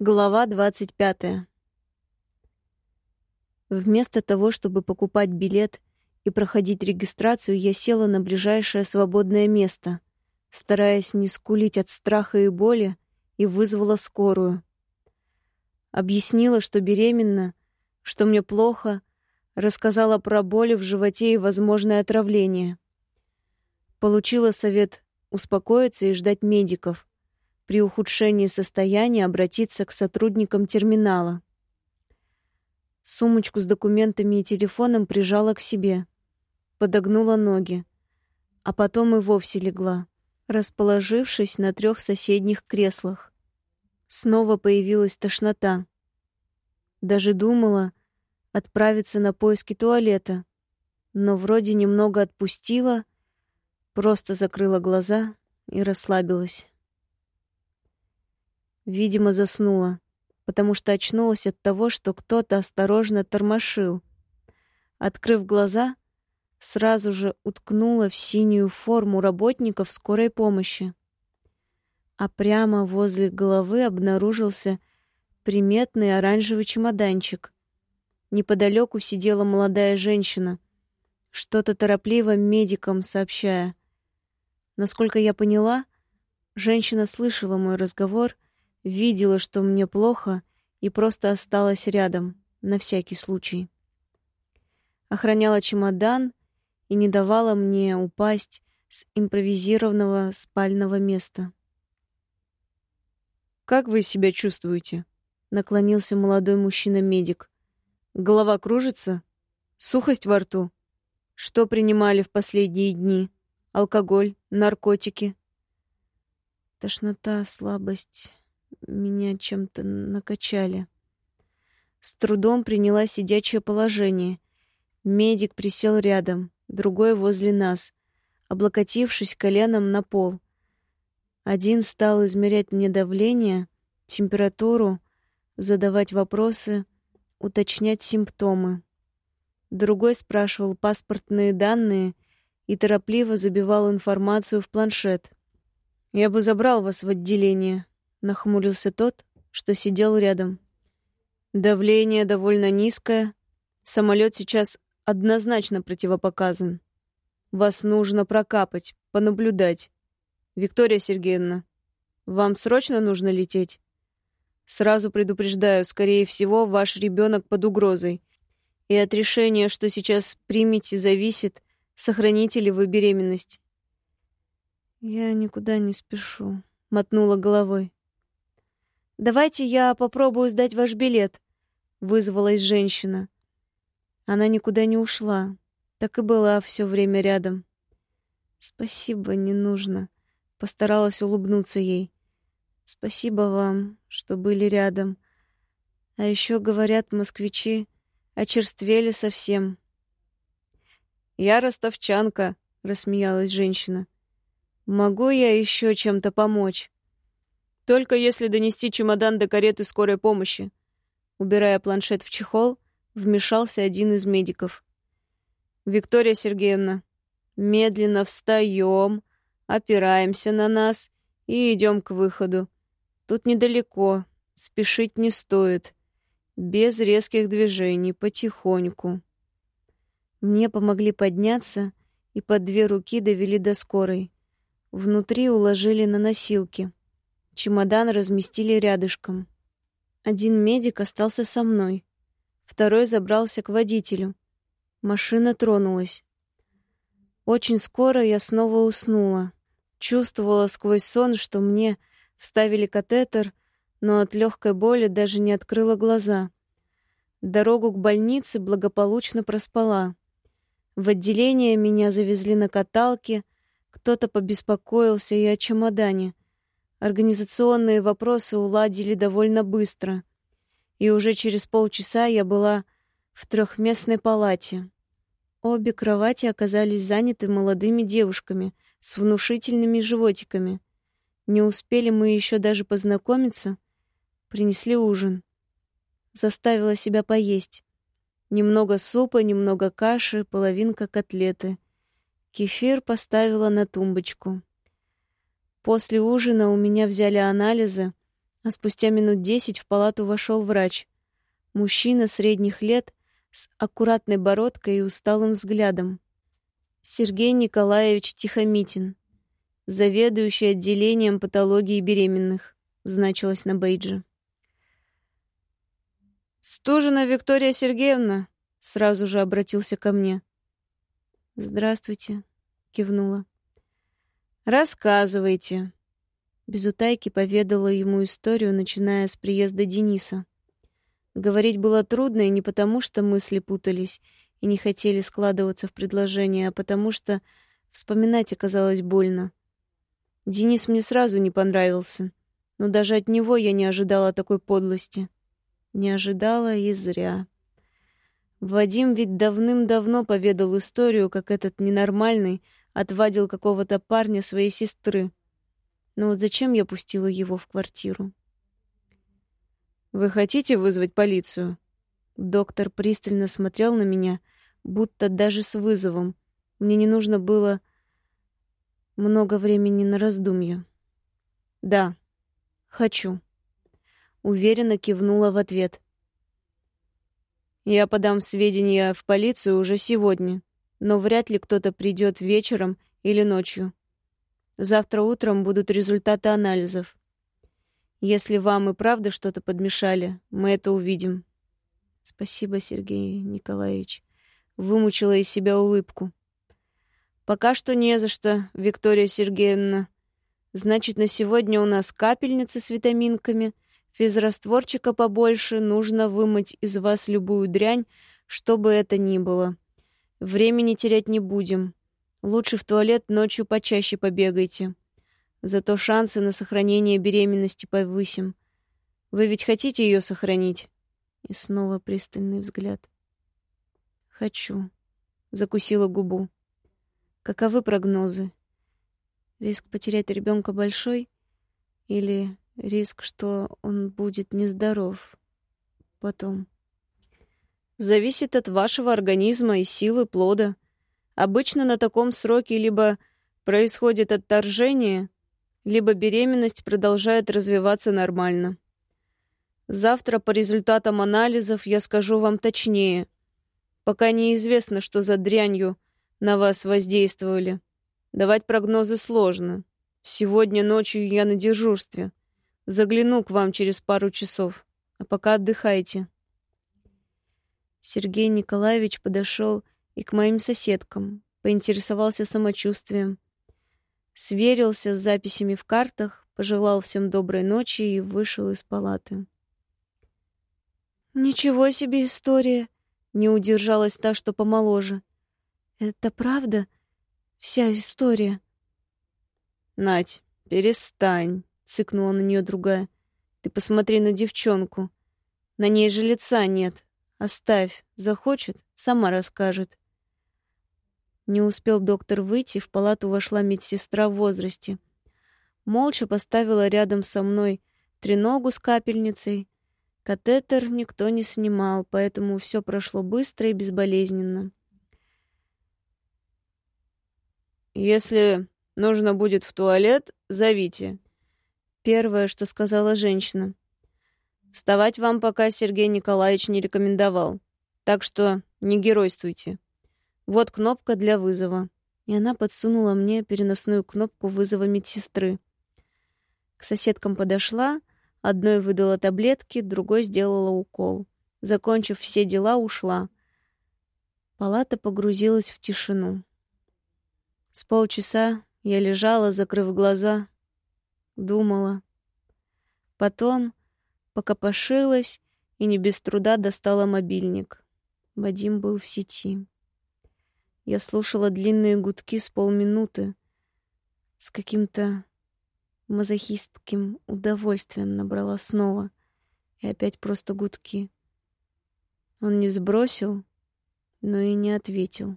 Глава 25. Вместо того, чтобы покупать билет и проходить регистрацию, я села на ближайшее свободное место, стараясь не скулить от страха и боли, и вызвала скорую. Объяснила, что беременна, что мне плохо, рассказала про боли в животе и возможное отравление. Получила совет успокоиться и ждать медиков, при ухудшении состояния обратиться к сотрудникам терминала. Сумочку с документами и телефоном прижала к себе, подогнула ноги, а потом и вовсе легла, расположившись на трех соседних креслах. Снова появилась тошнота. Даже думала отправиться на поиски туалета, но вроде немного отпустила, просто закрыла глаза и расслабилась. Видимо, заснула, потому что очнулась от того, что кто-то осторожно тормошил. Открыв глаза, сразу же уткнула в синюю форму работников скорой помощи. А прямо возле головы обнаружился приметный оранжевый чемоданчик. Неподалеку сидела молодая женщина, что-то торопливо медикам сообщая. Насколько я поняла, женщина слышала мой разговор — видела, что мне плохо, и просто осталась рядом, на всякий случай. Охраняла чемодан и не давала мне упасть с импровизированного спального места. «Как вы себя чувствуете?» — наклонился молодой мужчина-медик. «Голова кружится? Сухость во рту? Что принимали в последние дни? Алкоголь, наркотики?» «Тошнота, слабость, меня чем-то накачали. С трудом приняла сидячее положение. Медик присел рядом, другой возле нас, облокотившись коленом на пол. Один стал измерять мне давление, температуру, задавать вопросы, уточнять симптомы. Другой спрашивал паспортные данные и торопливо забивал информацию в планшет. «Я бы забрал вас в отделение», Нахмурился тот, что сидел рядом. Давление довольно низкое. Самолет сейчас однозначно противопоказан. Вас нужно прокапать, понаблюдать. Виктория Сергеевна, вам срочно нужно лететь? Сразу предупреждаю, скорее всего, ваш ребенок под угрозой. И от решения, что сейчас примете, зависит, сохраните ли вы беременность. Я никуда не спешу, мотнула головой. «Давайте я попробую сдать ваш билет», — вызвалась женщина. Она никуда не ушла, так и была все время рядом. «Спасибо, не нужно», — постаралась улыбнуться ей. «Спасибо вам, что были рядом. А еще, говорят, москвичи очерствели совсем». «Я ростовчанка», — рассмеялась женщина. «Могу я еще чем-то помочь?» Только если донести чемодан до кареты скорой помощи. Убирая планшет в чехол, вмешался один из медиков. «Виктория Сергеевна, медленно встаем, опираемся на нас и идем к выходу. Тут недалеко, спешить не стоит. Без резких движений, потихоньку». Мне помогли подняться и под две руки довели до скорой. Внутри уложили на носилки. Чемодан разместили рядышком. Один медик остался со мной. Второй забрался к водителю. Машина тронулась. Очень скоро я снова уснула. Чувствовала сквозь сон, что мне вставили катетер, но от легкой боли даже не открыла глаза. Дорогу к больнице благополучно проспала. В отделение меня завезли на каталке, кто-то побеспокоился и о чемодане. Организационные вопросы уладили довольно быстро, и уже через полчаса я была в трехместной палате. Обе кровати оказались заняты молодыми девушками с внушительными животиками. Не успели мы еще даже познакомиться, принесли ужин. Заставила себя поесть. Немного супа, немного каши, половинка котлеты. Кефир поставила на тумбочку. После ужина у меня взяли анализы, А спустя минут десять в палату вошел врач. Мужчина средних лет с аккуратной бородкой и усталым взглядом. Сергей Николаевич Тихомитин, заведующий отделением патологии беременных, значилось на бейдже. «Стужина Виктория Сергеевна!» — сразу же обратился ко мне. «Здравствуйте», — кивнула. «Рассказывайте». Без утайки поведала ему историю, начиная с приезда Дениса. Говорить было трудно и не потому, что мысли путались и не хотели складываться в предложение, а потому что вспоминать оказалось больно. Денис мне сразу не понравился, но даже от него я не ожидала такой подлости. Не ожидала и зря. Вадим ведь давным-давно поведал историю, как этот ненормальный отвадил какого-то парня своей сестры. Но вот зачем я пустила его в квартиру? «Вы хотите вызвать полицию?» Доктор пристально смотрел на меня, будто даже с вызовом. Мне не нужно было много времени на раздумья. «Да, хочу», — уверенно кивнула в ответ. Я подам сведения в полицию уже сегодня, но вряд ли кто-то придет вечером или ночью. Завтра утром будут результаты анализов. Если вам и правда что-то подмешали, мы это увидим. Спасибо, Сергей Николаевич. Вымучила из себя улыбку. Пока что не за что, Виктория Сергеевна. Значит, на сегодня у нас капельницы с витаминками — Физрастворчика побольше, нужно вымыть из вас любую дрянь, что бы это ни было. Времени терять не будем. Лучше в туалет ночью почаще побегайте. Зато шансы на сохранение беременности повысим. Вы ведь хотите ее сохранить? И снова пристальный взгляд. Хочу. Закусила губу. Каковы прогнозы? Риск потерять ребенка большой? Или Риск, что он будет нездоров. Потом. Зависит от вашего организма и силы плода. Обычно на таком сроке либо происходит отторжение, либо беременность продолжает развиваться нормально. Завтра по результатам анализов я скажу вам точнее. Пока неизвестно, что за дрянью на вас воздействовали. Давать прогнозы сложно. Сегодня ночью я на дежурстве. Загляну к вам через пару часов. А пока отдыхайте. Сергей Николаевич подошел и к моим соседкам, поинтересовался самочувствием, сверился с записями в картах, пожелал всем доброй ночи и вышел из палаты. «Ничего себе история!» — не удержалась та, что помоложе. «Это правда? Вся история?» «Надь, перестань!» цыкнула на нее другая. Ты посмотри на девчонку. На ней же лица нет. Оставь. Захочет, сама расскажет. Не успел доктор выйти, в палату вошла медсестра в возрасте. Молча поставила рядом со мной треногу с капельницей. Катетер никто не снимал, поэтому все прошло быстро и безболезненно. Если нужно будет в туалет, зовите. Первое, что сказала женщина. Вставать вам пока Сергей Николаевич не рекомендовал. Так что не геройствуйте. Вот кнопка для вызова. И она подсунула мне переносную кнопку вызова медсестры. К соседкам подошла, одной выдала таблетки, другой сделала укол. Закончив все дела, ушла. Палата погрузилась в тишину. С полчаса я лежала, закрыв глаза, думала. Потом покопошилась и не без труда достала мобильник. Вадим был в сети. Я слушала длинные гудки с полминуты. С каким-то мазохистским удовольствием набрала снова. И опять просто гудки. Он не сбросил, но и не ответил.